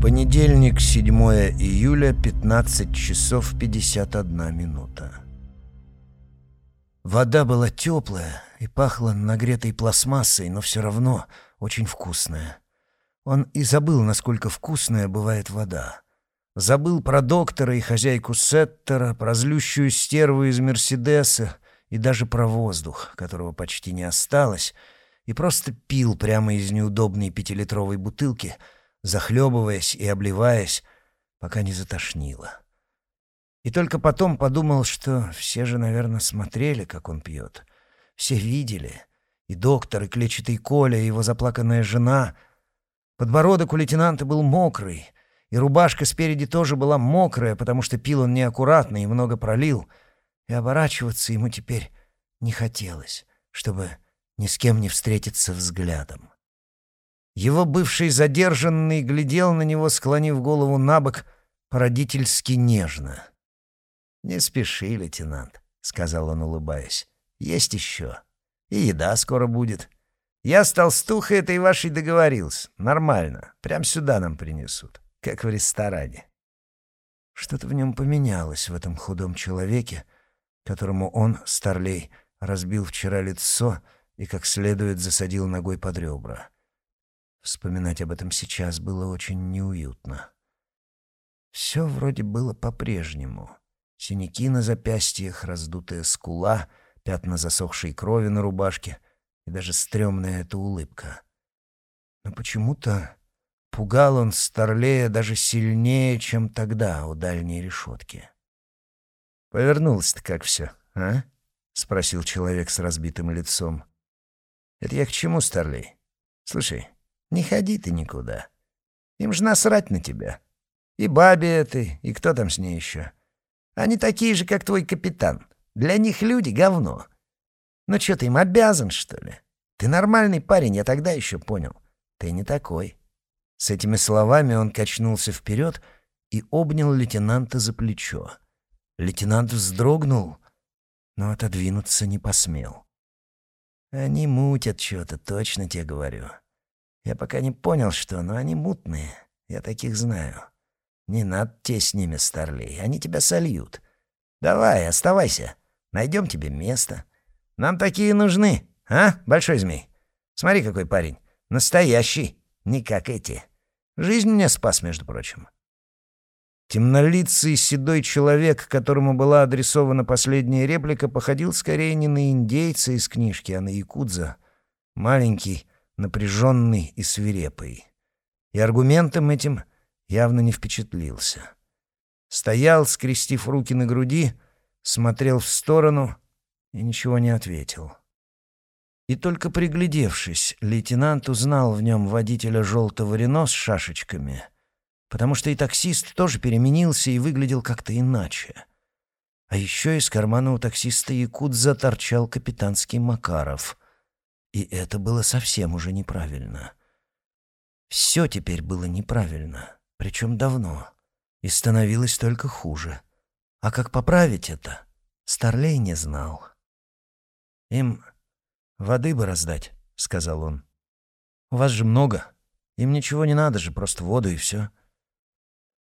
Понедельник, 7 июля, 15 часов 51 минута. Вода была теплая и пахла нагретой пластмассой, но все равно очень вкусная. Он и забыл, насколько вкусная бывает вода. Забыл про доктора и хозяйку Сеттера, про злющую стерву из Мерседеса и даже про воздух, которого почти не осталось, и просто пил прямо из неудобной пятилитровой бутылки — захлебываясь и обливаясь, пока не затошнило. И только потом подумал, что все же, наверное, смотрели, как он пьет. Все видели. И доктор, и клетчатый Коля, и его заплаканная жена. Подбородок у лейтенанта был мокрый, и рубашка спереди тоже была мокрая, потому что пил он неаккуратно и много пролил. И оборачиваться ему теперь не хотелось, чтобы ни с кем не встретиться взглядом. Его бывший задержанный глядел на него, склонив голову на бок, породительски нежно. «Не спеши, лейтенант», — сказал он, улыбаясь. «Есть еще. И еда скоро будет. Я с толстухой этой вашей договорился. Нормально. Прям сюда нам принесут, как в ресторане». Что-то в нем поменялось, в этом худом человеке, которому он, старлей, разбил вчера лицо и как следует засадил ногой под ребра. Вспоминать об этом сейчас было очень неуютно. Все вроде было по-прежнему. Синяки на запястьях, раздутая скула, пятна засохшей крови на рубашке и даже стрёмная эта улыбка. Но почему-то пугал он Старлея даже сильнее, чем тогда у дальней решетки. «Повернулся-то как все, а?» — спросил человек с разбитым лицом. «Это я к чему, Старлей? Слушай, не ходи ты никуда. Им же насрать на тебя. И бабе этой, и кто там с ней еще. Они такие же, как твой капитан. Для них люди — говно. Ну что, ты им обязан, что ли? Ты нормальный парень, я тогда еще понял. Ты не такой». С этими словами он качнулся вперед и обнял лейтенанта за плечо. Лейтенант вздрогнул, но отодвинуться не посмел. «Они мутят что-то, точно тебе говорю. Я пока не понял, что, но они мутные. Я таких знаю. Не надо те с ними, старлей. Они тебя сольют. Давай, оставайся. Найдем тебе место. Нам такие нужны, а, большой змей? Смотри, какой парень. Настоящий. Не как эти. Жизнь мне спас, между прочим. Темнолицый седой человек, которому была адресована последняя реплика, походил скорее не на индейца из книжки, а на якудза. Маленький, напряженный и свирепый. И аргументом этим явно не впечатлился. Стоял, скрестив руки на груди, смотрел в сторону и ничего не ответил. И только приглядевшись, лейтенант узнал в нем водителя желтого Рено с шашечками, потому что и таксист тоже переменился и выглядел как-то иначе. А еще из кармана у таксиста Якудза торчал капитанский Макаров. И это было совсем уже неправильно. Все теперь было неправильно, причем давно, и становилось только хуже. А как поправить это, Старлей не знал. «Им воды бы раздать», — сказал он. «У вас же много. Им ничего не надо же, просто воду и все».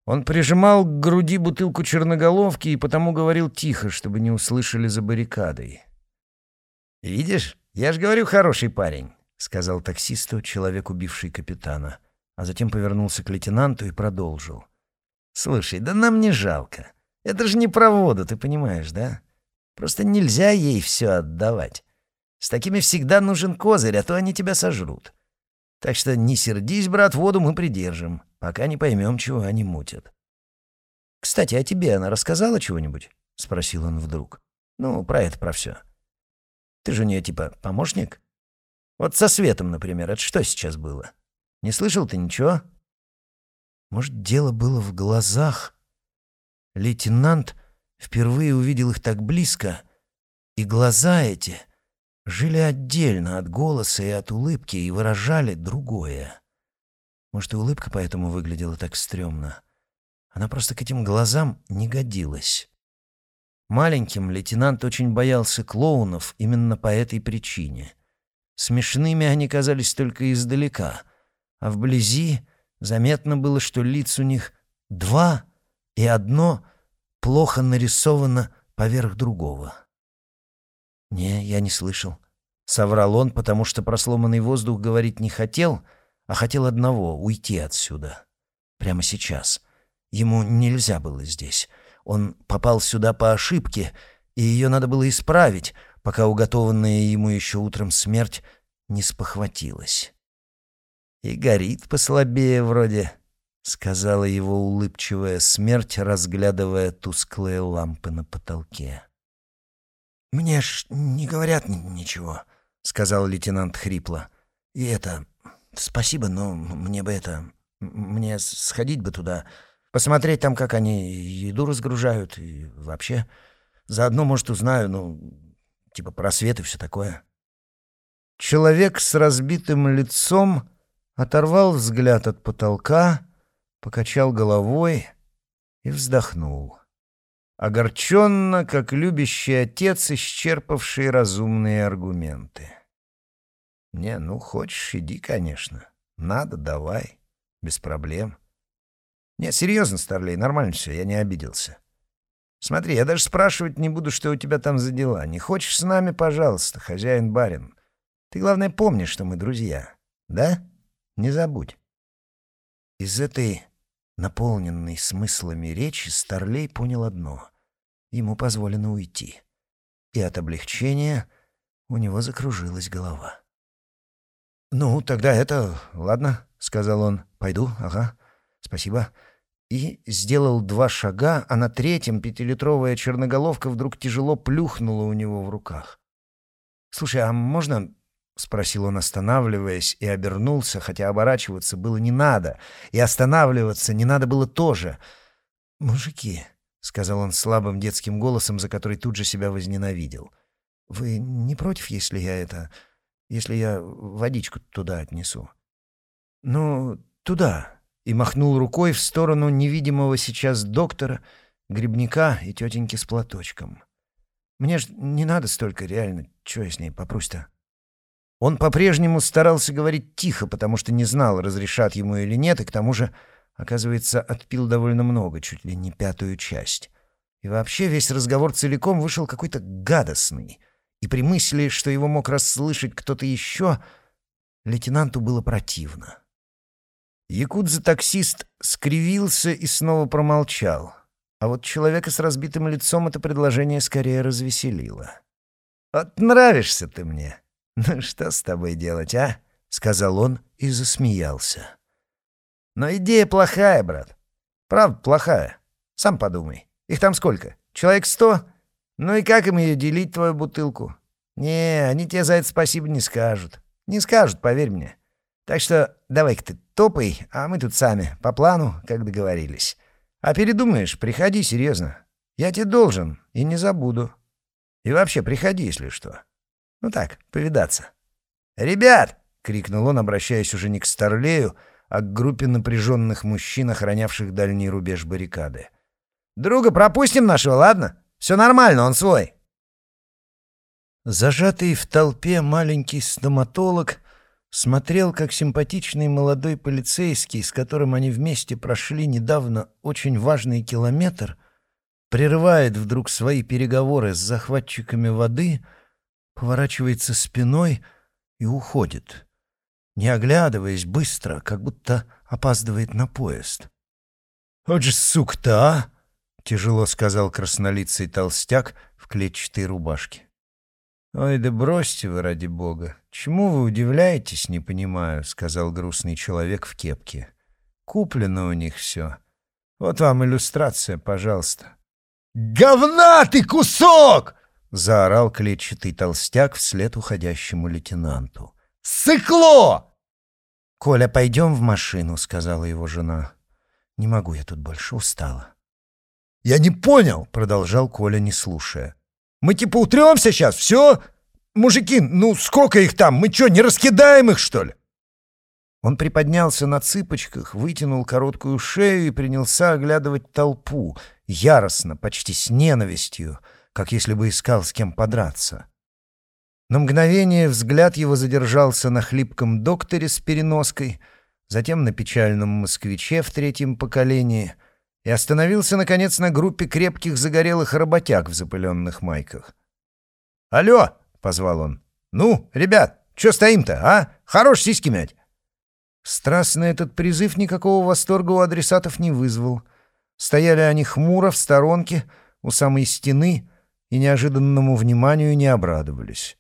Он прижимал к груди бутылку черноголовки и потому говорил тихо, чтобы не услышали за баррикадой. «Видишь, «Я ж говорю, хороший парень», — сказал таксисту человек, убивший капитана, а затем повернулся к лейтенанту и продолжил. «Слушай, да нам не жалко. Это же не про воду, ты понимаешь, да? Просто нельзя ей все отдавать. С такими всегда нужен козырь, а то они тебя сожрут. Так что не сердись, брат, воду мы придержим, пока не поймем, чего они мутят». «Кстати, а тебе она рассказала чего-нибудь?» — спросил он вдруг. «Ну, про это, про все». Ты же у нее типа помощник? Вот со Светом, например, это что сейчас было? Не слышал ты ничего? Может, дело было в глазах? Лейтенант впервые увидел их так близко, и глаза эти жили отдельно от голоса и от улыбки и выражали другое. Может, и улыбка поэтому выглядела так стрёмно. Она просто к этим глазам не годилась. Маленьким лейтенант очень боялся клоунов именно по этой причине. Смешными они казались только издалека, а вблизи Заметно было, что лиц у них два, и одно плохо нарисовано поверх другого. «Не, я не слышал», — соврал он, потому что про сломанный воздух говорить не хотел, а хотел одного — уйти отсюда. Прямо сейчас. Ему нельзя было здесь. Он попал сюда по ошибке, и ее надо было исправить, пока уготованная ему еще утром смерть не спохватилась. «И горит послабее вроде», — сказала его улыбчивая смерть, разглядывая тусклые лампы на потолке. «Мне ж не говорят ничего», — сказал лейтенант хрипло. «И это... Спасибо, но мне бы это... Мне сходить бы туда, посмотреть там, как они еду разгружают, и вообще... Заодно, может, узнаю, ну, типа просвет и все такое». Человек с разбитым лицом оторвал взгляд от потолка, покачал головой и вздохнул. Огорченно, как любящий отец, исчерпавший разумные аргументы. «Не, ну, хочешь, иди, конечно. Надо, давай. Без проблем». «Не, серьезно, Старлей, нормально все, я не обиделся. Смотри, я даже спрашивать не буду, что у тебя там за дела. Не хочешь с нами, пожалуйста, хозяин-барин. Ты, главное, помни, что мы друзья. Да?» Не забудь. Из этой наполненной смыслами речи Старлей понял одно — ему позволено уйти. И от облегчения у него закружилась голова. «Ну, тогда это... Ладно», — сказал он. «Пойду, ага. Спасибо». И сделал два шага, а на третьем пятилитровая черноголовка вдруг тяжело плюхнула у него в руках. «Слушай, а можно — спросил он, останавливаясь, и обернулся, хотя оборачиваться было не надо, и останавливаться не надо было тоже. «Мужики», — сказал он слабым детским голосом, за который тут же себя возненавидел, — «вы не против, если я это... если я водичку туда отнесу?» «Ну, туда», — и махнул рукой в сторону невидимого сейчас доктора, грибника и тетеньки с платочком. «Мне ж не надо столько, реально. Чего я с ней попрусь-то?» Он по-прежнему старался говорить тихо, потому что не знал, разрешат ему или нет, и к тому же, оказывается, отпил довольно много, чуть ли не пятую часть. И вообще весь разговор целиком вышел какой-то гадостный. И при мысли, что его мог расслышать кто-то еще, лейтенанту было противно. Якудза-таксист скривился и снова промолчал. А вот человека с разбитым лицом это предложение скорее развеселило. «Вот нравишься ты мне», «Ну что с тобой делать, а?» — сказал он и засмеялся. «Но идея плохая, брат. Правда, плохая. Сам подумай. Их там сколько? Человек сто? Ну и как им ее делить, твою бутылку? Не, они тебе за это спасибо не скажут. Не скажут, поверь мне. Так что давай-ка ты топай, а мы тут сами, по плану, как договорились. А передумаешь, приходи серьезно. Я тебе должен и не забуду. И вообще приходи, если что». Ну так, повидаться. «Ребят!» — крикнул он, обращаясь уже не к Старлею, а к группе напряженных мужчин, охранявших дальний рубеж баррикады. «Друга пропустим нашего, ладно? Все нормально, он свой!» Зажатый в толпе маленький стоматолог смотрел, как симпатичный молодой полицейский, с которым они вместе прошли недавно очень важный километр, прерывает вдруг свои переговоры с захватчиками воды — поворачивается спиной и уходит, не оглядываясь быстро, как будто опаздывает на поезд. «Вот же сук-то, а!» — тяжело сказал краснолицый толстяк в клетчатой рубашке. «Ой, да бросьте вы, ради бога! Чему вы удивляетесь, не понимаю», — сказал грустный человек в кепке. «Куплено у них все. Вот вам иллюстрация, пожалуйста». «Говна ты кусок!» заорал клетчатый толстяк вслед уходящему лейтенанту. «Сыкло!» «Коля, пойдем в машину», — сказала его жена. «Не могу я тут больше, устала». «Я не понял», — продолжал Коля, не слушая. «Мы типа утремся сейчас, все? Мужики, ну сколько их там? Мы что, не раскидаем их, что ли?» Он приподнялся на цыпочках, вытянул короткую шею и принялся оглядывать толпу, яростно, почти с ненавистью — как если бы искал с кем подраться. На мгновение взгляд его задержался на хлипком докторе с переноской, затем на печальном москвиче в третьем поколении и остановился, наконец, на группе крепких загорелых работяг в запыленных майках. «Алло!» — позвал он. «Ну, ребят, что стоим-то, а? Хорош сиськи мять!» Страстный этот призыв никакого восторга у адресатов не вызвал. Стояли они хмуро в сторонке, у самой стены, и неожиданному вниманию не обрадовались.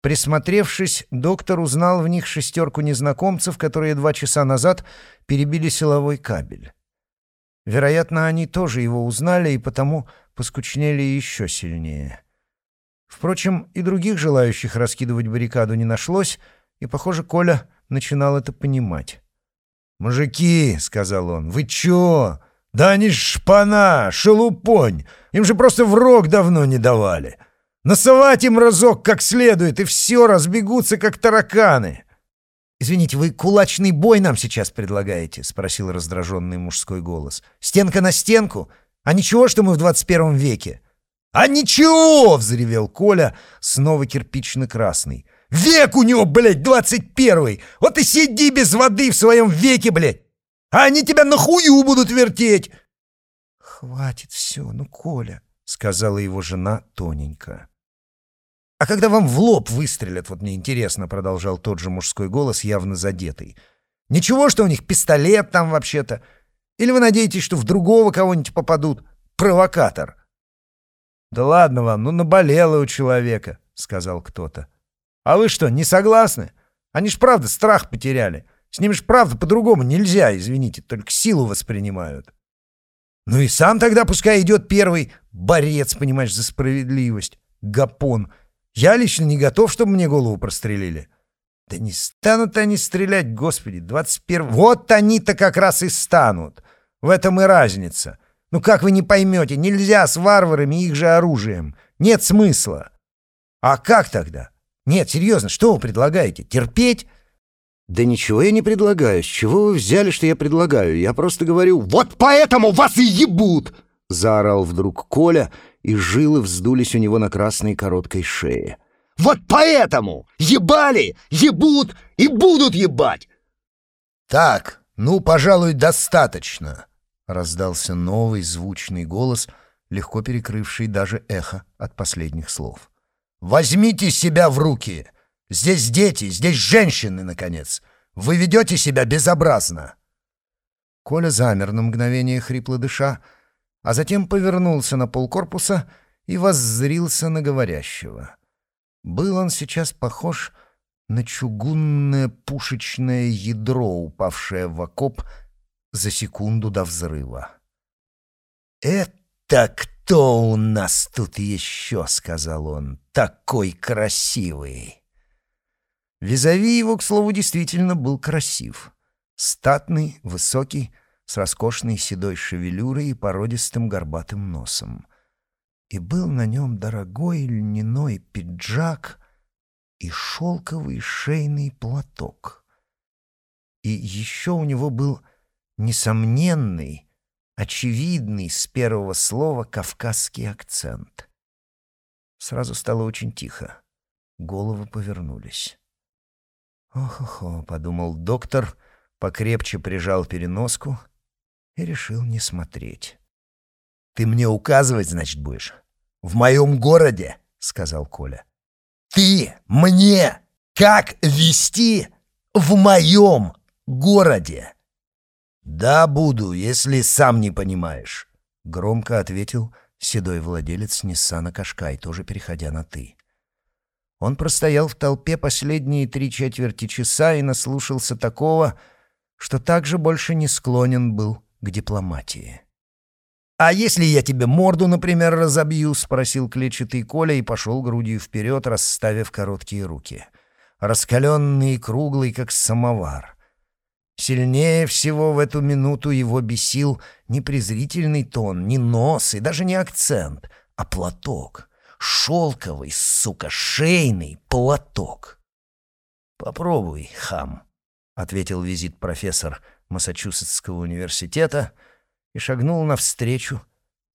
Присмотревшись, доктор узнал в них шестерку незнакомцев, которые два часа назад перебили силовой кабель. Вероятно, они тоже его узнали и потому поскучнели еще сильнее. Впрочем, и других желающих раскидывать баррикаду не нашлось, и, похоже, Коля начинал это понимать. «Мужики», — сказал он, — «вы чё? Да они шпана, шелупонь, им же просто в рог давно не давали». Насовать им разок как следует, и все, разбегутся, как тараканы. «Извините, вы кулачный бой нам сейчас предлагаете?» — спросил раздраженный мужской голос. «Стенка на стенку? А ничего, что мы в двадцать первом веке?» «А ничего!» — взревел Коля, снова кирпично-красный. «Век у него, блядь, двадцать первый! Вот и сиди без воды в своем веке, блядь! А они тебя на хую будут вертеть!» «Хватит все, ну, Коля!» — сказала его жена тоненько. «А когда вам в лоб выстрелят, вот мне интересно», — продолжал тот же мужской голос, явно задетый. «Ничего, что у них пистолет там вообще-то? Или вы надеетесь, что в другого кого-нибудь попадут? Провокатор!» «Да ладно вам, ну наболело у человека», — сказал кто-то. «А вы что, не согласны? Они ж правда страх потеряли. С ними ж правда по-другому нельзя, извините, только силу воспринимают». «Ну и сам тогда пускай идет первый борец, понимаешь, за справедливость. Гапон. Я лично не готов, чтобы мне голову прострелили. Да не станут они стрелять, господи, 21... Вот они-то как раз и станут. В этом и разница. Ну как вы не поймете, нельзя с варварами их же оружием. Нет смысла. А как тогда? Нет, серьезно, что вы предлагаете? Терпеть? Да ничего я не предлагаю. С чего вы взяли, что я предлагаю? Я просто говорю, вот поэтому вас и ебут! Заорал вдруг Коля и жилы вздулись у него на красной короткой шее. «Вот поэтому! Ебали, ебут и будут ебать!» «Так, ну, пожалуй, достаточно!» — раздался новый звучный голос, легко перекрывший даже эхо от последних слов. «Возьмите себя в руки! Здесь дети, здесь женщины, наконец! Вы ведете себя безобразно!» Коля замер на мгновение, хрипло дыша, — а затем повернулся на полкорпуса и воззрился на говорящего. Был он сейчас похож на чугунное пушечное ядро, упавшее в окоп за секунду до взрыва. «Это кто у нас тут еще?» — сказал он. «Такой красивый!» Визави его, к слову, действительно был красив. Статный, высокий, с роскошной седой шевелюрой и породистым горбатым носом. И был на нем дорогой льняной пиджак и шелковый шейный платок. И еще у него был несомненный, очевидный с первого слова кавказский акцент. Сразу стало очень тихо. Головы повернулись. «Ох-охо», — подумал доктор, покрепче прижал переноску и решил не смотреть. «Ты мне указывать, значит, будешь? В моем городе?» — сказал Коля. «Ты мне как вести в моем городе?» «Да, буду, если сам не понимаешь», — громко ответил седой владелец Ниссана Кашкай, тоже переходя на «ты». Он простоял в толпе последние три четверти часа и наслушался такого, что также больше не склонен был к дипломатии. «А если я тебе морду, например, разобью?» — спросил клетчатый Коля и пошел грудью вперед, расставив короткие руки. Раскаленный и круглый, как самовар. Сильнее всего в эту минуту его бесил не презрительный тон, не нос и даже не акцент, а платок. Шелковый, сука, шейный платок. «Попробуй, хам», — ответил визит профессор, — Массачусетского университета и шагнул навстречу,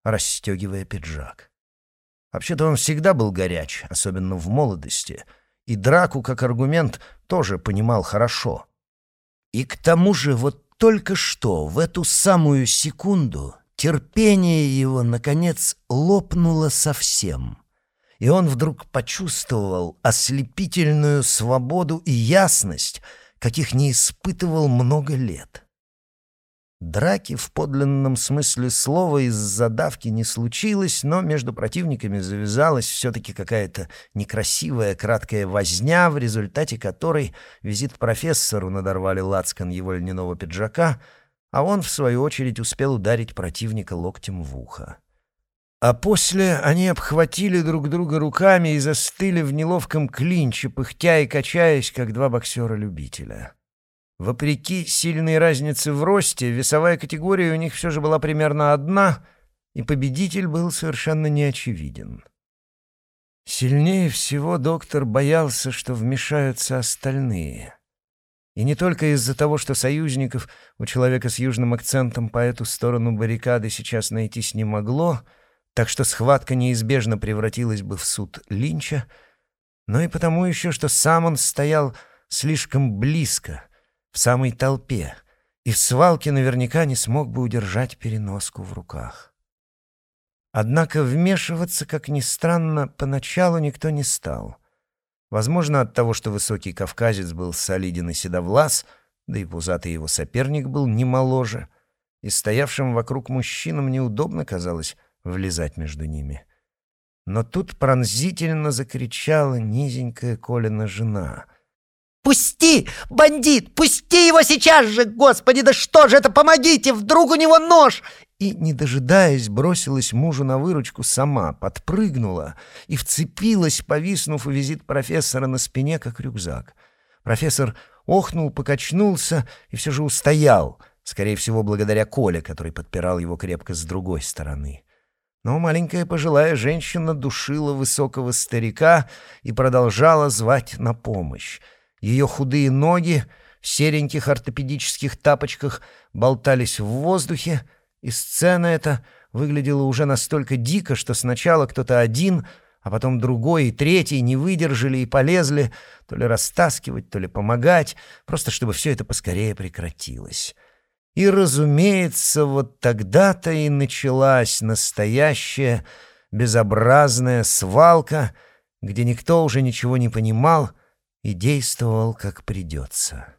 расстегивая пиджак. Вообще-то он всегда был горяч, особенно в молодости, и драку как аргумент тоже понимал хорошо. И к тому же вот только что, в эту самую секунду, терпение его, наконец, лопнуло совсем. И он вдруг почувствовал ослепительную свободу и ясность, каких не испытывал много лет. Драки в подлинном смысле слова из-за давки не случилось, но между противниками завязалась все-таки какая-то некрасивая краткая возня, в результате которой визит профессору надорвали лацкан его льняного пиджака, а он, в свою очередь, успел ударить противника локтем в ухо. А после они обхватили друг друга руками и застыли в неловком клинче, пыхтя и качаясь, как два боксера-любителя. Вопреки сильной разнице в росте, весовая категория у них все же была примерно одна, и победитель был совершенно неочевиден. Сильнее всего доктор боялся, что вмешаются остальные. И не только из-за того, что союзников у человека с южным акцентом по эту сторону баррикады сейчас найтись не могло, так что схватка неизбежно превратилась бы в суд Линча, но и потому еще, что сам он стоял слишком близко — в самой толпе, и в свалке наверняка не смог бы удержать переноску в руках. Однако вмешиваться, как ни странно, поначалу никто не стал. Возможно, от того, что высокий кавказец был солиден и седовлас, да и пузатый его соперник был не моложе, и стоявшим вокруг мужчинам неудобно казалось влезать между ними. Но тут пронзительно закричала низенькая Колина жена — «Пусти! Бандит! Пусти его сейчас же! Господи, да что же это? Помогите! Вдруг у него нож!» И, не дожидаясь, бросилась мужу на выручку сама, подпрыгнула и вцепилась, повиснув визит профессора на спине, как рюкзак. Профессор охнул, покачнулся и все же устоял, скорее всего, благодаря Коле, который подпирал его крепко с другой стороны. Но маленькая пожилая женщина душила высокого старика и продолжала звать на помощь. Ее худые ноги в сереньких ортопедических тапочках болтались в воздухе, и сцена эта выглядела уже настолько дико, что сначала кто-то один, а потом другой и третий не выдержали и полезли то ли растаскивать, то ли помогать, просто чтобы все это поскорее прекратилось. И, разумеется, вот тогда-то и началась настоящая безобразная свалка, где никто уже ничего не понимал — и действовал как придется.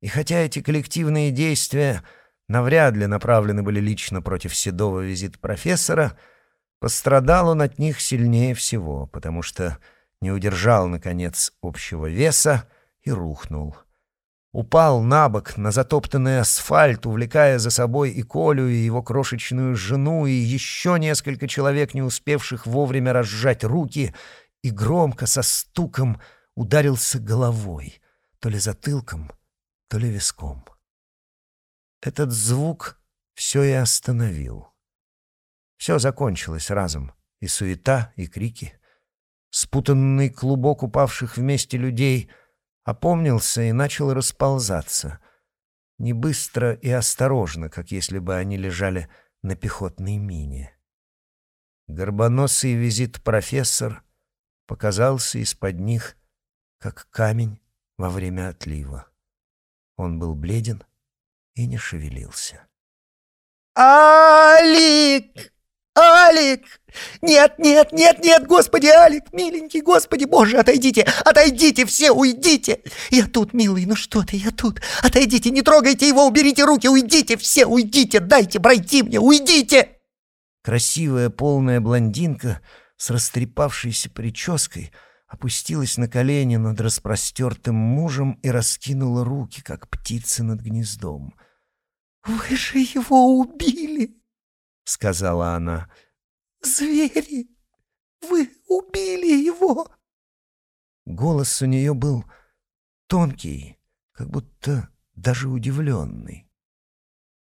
И хотя эти коллективные действия навряд ли направлены были лично против седого визит профессора, пострадал он от них сильнее всего, потому что не удержал, наконец, общего веса и рухнул. Упал на бок на затоптанный асфальт, увлекая за собой и Колю, и его крошечную жену, и еще несколько человек, не успевших вовремя разжать руки, и громко со стуком — ударился головой, то ли затылком, то ли виском. Этот звук все и остановил. Все закончилось разом, и суета, и крики. Спутанный клубок упавших вместе людей опомнился и начал расползаться. Не быстро и осторожно, как если бы они лежали на пехотной мине. Горбоносый визит профессор показался из-под них как камень во время отлива. Он был бледен и не шевелился. «Алик! Алик! Нет, нет, нет, нет, господи, Алик, миленький, господи, боже, отойдите, отойдите, все, уйдите! Я тут, милый, ну что ты, я тут. Отойдите, не трогайте его, уберите руки, уйдите, все, уйдите, дайте пройти мне, уйдите!» Красивая полная блондинка с растрепавшейся прической — опустилась на колени над распростертым мужем и раскинула руки, как птица над гнездом. «Вы же его убили!» — сказала она. «Звери! Вы убили его!» Голос у нее был тонкий, как будто даже удивленный.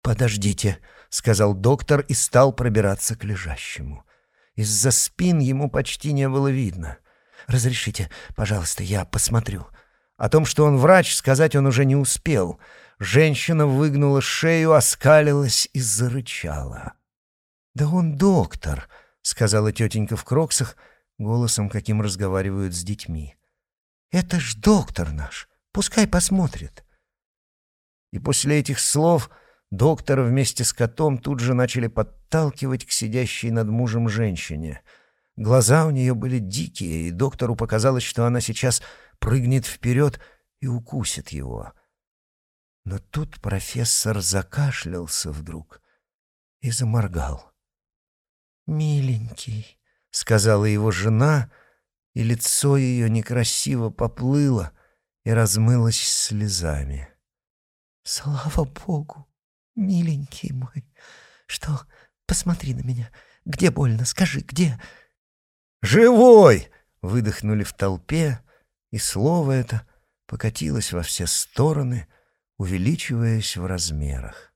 «Подождите», — сказал доктор и стал пробираться к лежащему. Из-за спин ему почти не было видно — «Разрешите, пожалуйста, я посмотрю». О том, что он врач, сказать он уже не успел. Женщина выгнула шею, оскалилась и зарычала. «Да он доктор», — сказала тетенька в кроксах, голосом, каким разговаривают с детьми. «Это ж доктор наш, пускай посмотрит». И после этих слов доктор вместе с котом тут же начали подталкивать к сидящей над мужем женщине. Глаза у нее были дикие, и доктору показалось, что она сейчас прыгнет вперед и укусит его. Но тут профессор закашлялся вдруг и заморгал. «Миленький», — сказала его жена, и лицо ее некрасиво поплыло и размылось слезами. «Слава Богу, миленький мой! Что? Посмотри на меня. Где больно? Скажи, где?» «Живой!» — выдохнули в толпе, и слово это покатилось во все стороны, увеличиваясь в размерах.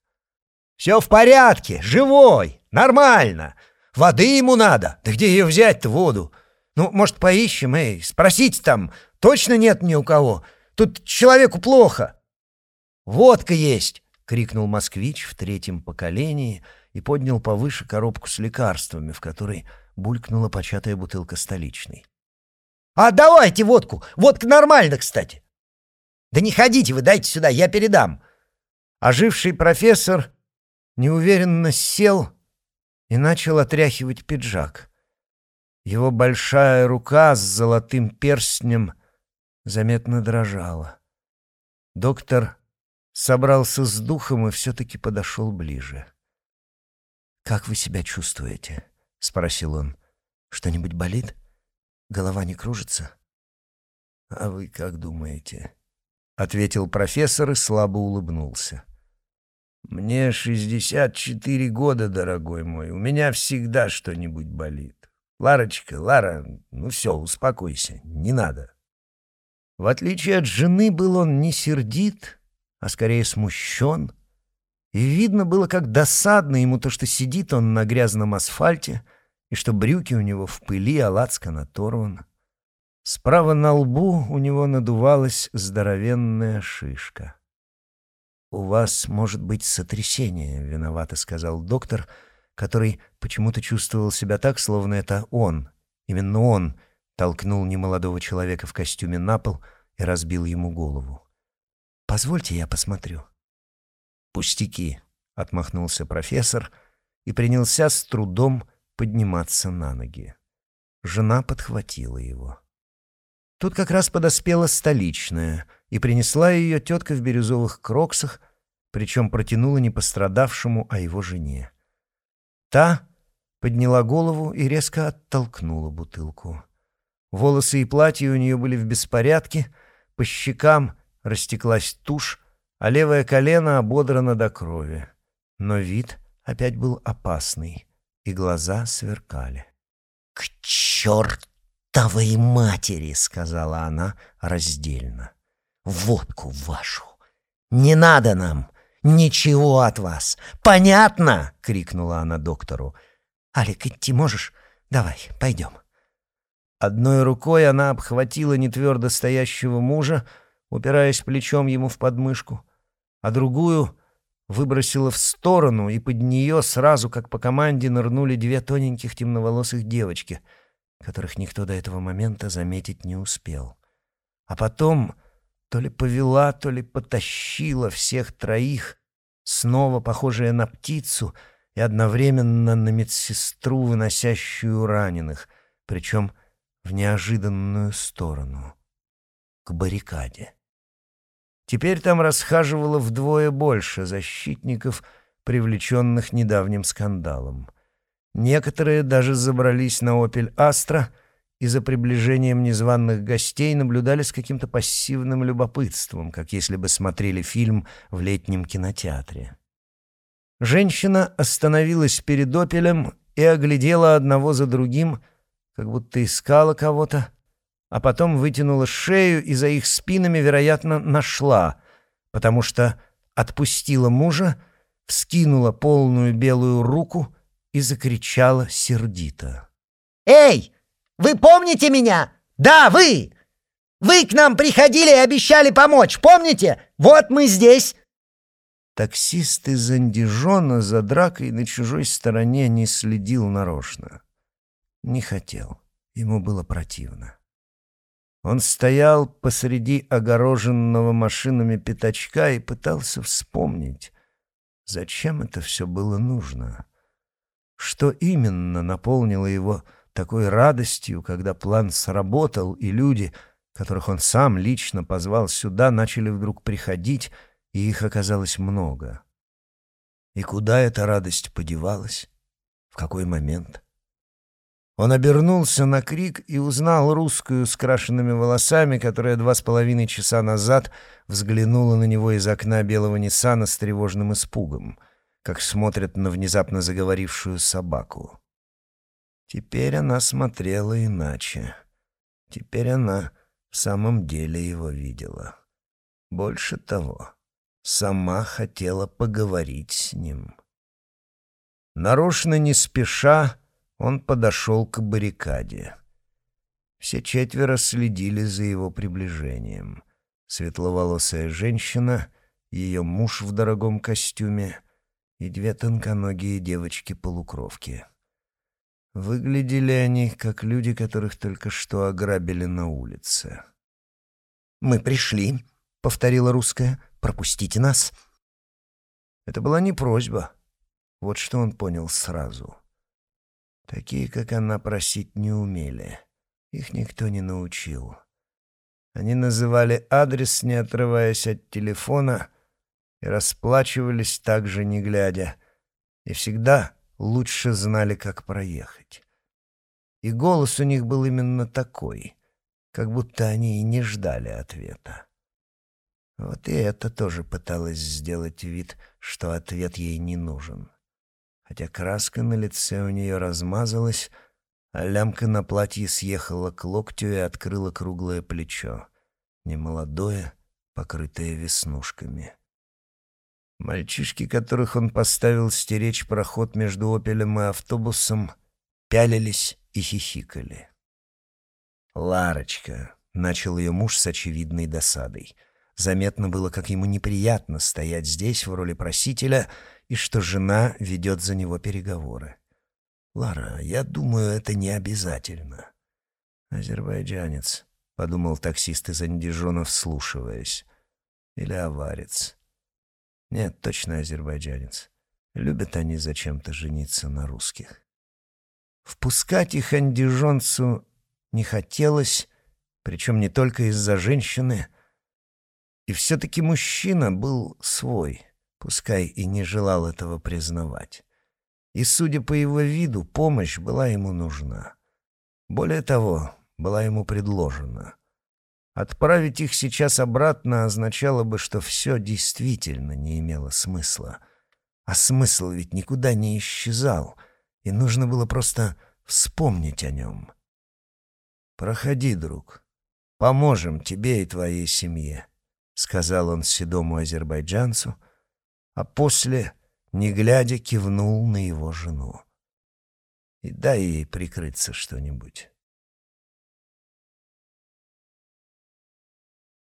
«Все в порядке! Живой! Нормально! Воды ему надо! Да где ее взять-то, воду? Ну, может, поищем, эй, спросите там, точно нет ни у кого? Тут человеку плохо!» «Водка есть!» — крикнул москвич в третьем поколении и поднял повыше коробку с лекарствами, в которой булькнула початая бутылка столичной. «А давайте водку! Водка нормально, кстати!» «Да не ходите вы, дайте сюда, я передам!» Оживший профессор неуверенно сел и начал отряхивать пиджак. Его большая рука с золотым перстнем заметно дрожала. Доктор собрался с духом и все-таки подошел ближе. «Как вы себя чувствуете?» — спросил он. «Что-нибудь болит? Голова не кружится?» «А вы как думаете?» — ответил профессор и слабо улыбнулся. «Мне шестьдесят четыре года, дорогой мой. У меня всегда что-нибудь болит. Ларочка, Лара, ну все, успокойся, не надо». В отличие от жены был он не сердит, а скорее смущен. И видно было, как досадно ему то, что сидит он на грязном асфальте, и что брюки у него в пыли, а лацкан оторван. Справа на лбу у него надувалась здоровенная шишка. «У вас может быть сотрясение», — виновато сказал доктор, который почему-то чувствовал себя так, словно это он, именно он, толкнул немолодого человека в костюме на пол и разбил ему голову. Позвольте, я посмотрю». «Пустяки», — отмахнулся профессор и принялся с трудом подниматься на ноги. Жена подхватила его. Тут как раз подоспела столичная и принесла ее тетка в бирюзовых кроксах, причем протянула не пострадавшему, а его жене. Та подняла голову и резко оттолкнула бутылку. Волосы и платье у нее были в беспорядке, по щекам растеклась тушь, а левое колено ободрано до крови. Но вид опять был опасный, и глаза сверкали. «К чертовой матери!» — сказала она раздельно. «Водку вашу! Не надо нам! Ничего от вас! Понятно?» — крикнула она доктору. «Алик, идти можешь? Давай, пойдем». Одной рукой она обхватила нетвердо стоящего мужа, упираясь плечом ему в подмышку, а другую выбросила в сторону, и под нее сразу, как по команде, нырнули две тоненьких темноволосых девочки, которых никто до этого момента заметить не успел. А потом то ли повела, то ли потащила всех троих, снова похожая на птицу и одновременно на медсестру, выносящую раненых, причем в неожиданную сторону, к баррикаде. Теперь там расхаживало вдвое больше защитников, привлеченных недавним скандалом. Некоторые даже забрались на «Опель Астра» и за приближением незваных гостей наблюдали с каким-то пассивным любопытством, как если бы смотрели фильм в летнем кинотеатре. Женщина остановилась перед «Опелем» и оглядела одного за другим, как будто искала кого-то, а потом вытянула шею и за их спинами, вероятно, нашла, потому что отпустила мужа, вскинула полную белую руку и закричала сердито. «Эй, вы помните меня? Да, вы! Вы к нам приходили и обещали помочь, помните? Вот мы здесь!» Таксист из Андижона за дракой на чужой стороне не следил нарочно. Не хотел. Ему было противно. Он стоял посреди огороженного машинами пятачка и пытался вспомнить, зачем это все было нужно. Что именно наполнило его такой радостью, когда план сработал, и люди, которых он сам лично позвал сюда, начали вдруг приходить, и их оказалось много. И куда эта радость подевалась? В какой момент? Он обернулся на крик и узнал русскую с крашенными волосами, которая два с половиной часа назад взглянула на него из окна белого Ниссана с тревожным испугом, как смотрят на внезапно заговорившую собаку. Теперь она смотрела иначе. Теперь она в самом деле его видела. Больше того, сама хотела поговорить с ним. Нарочно не спеша, он подошел к баррикаде. Все четверо следили за его приближением. Светловолосая женщина, ее муж в дорогом костюме и две тонконогие девочки-полукровки. Выглядели они, как люди, которых только что ограбили на улице. «Мы пришли», — повторила русская. «Пропустите нас». Это была не просьба. Вот что он понял сразу — Такие, как она, просить не умели. Их никто не научил. Они называли адрес, не отрываясь от телефона, и расплачивались так же, не глядя, и всегда лучше знали, как проехать. И голос у них был именно такой, как будто они и не ждали ответа. Вот и это тоже пыталась сделать вид, что ответ ей не нужен хотя краска на лице у нее размазалась, а лямка на платье съехала к локтю и открыла круглое плечо, немолодое, покрытое веснушками. Мальчишки, которых он поставил стеречь проход между «Опелем» и автобусом, пялились и хихикали. «Ларочка», — начал ее муж с очевидной досадой. Заметно было, как ему неприятно стоять здесь в роли просителя — и что жена ведет за него переговоры. «Лара, я думаю, это не обязательно». «Азербайджанец», — подумал таксист из Андижона, вслушиваясь. «Или аварец». «Нет, точно азербайджанец. Любят они зачем-то жениться на русских». Впускать их андижонцу не хотелось, причем не только из-за женщины. И все-таки мужчина был свой — пускай и не желал этого признавать. И, судя по его виду, помощь была ему нужна. Более того, была ему предложена. Отправить их сейчас обратно означало бы, что все действительно не имело смысла. А смысл ведь никуда не исчезал, и нужно было просто вспомнить о нем. «Проходи, друг. Поможем тебе и твоей семье», — сказал он седому азербайджанцу — а после, не глядя, кивнул на его жену. «И дай ей прикрыться что-нибудь».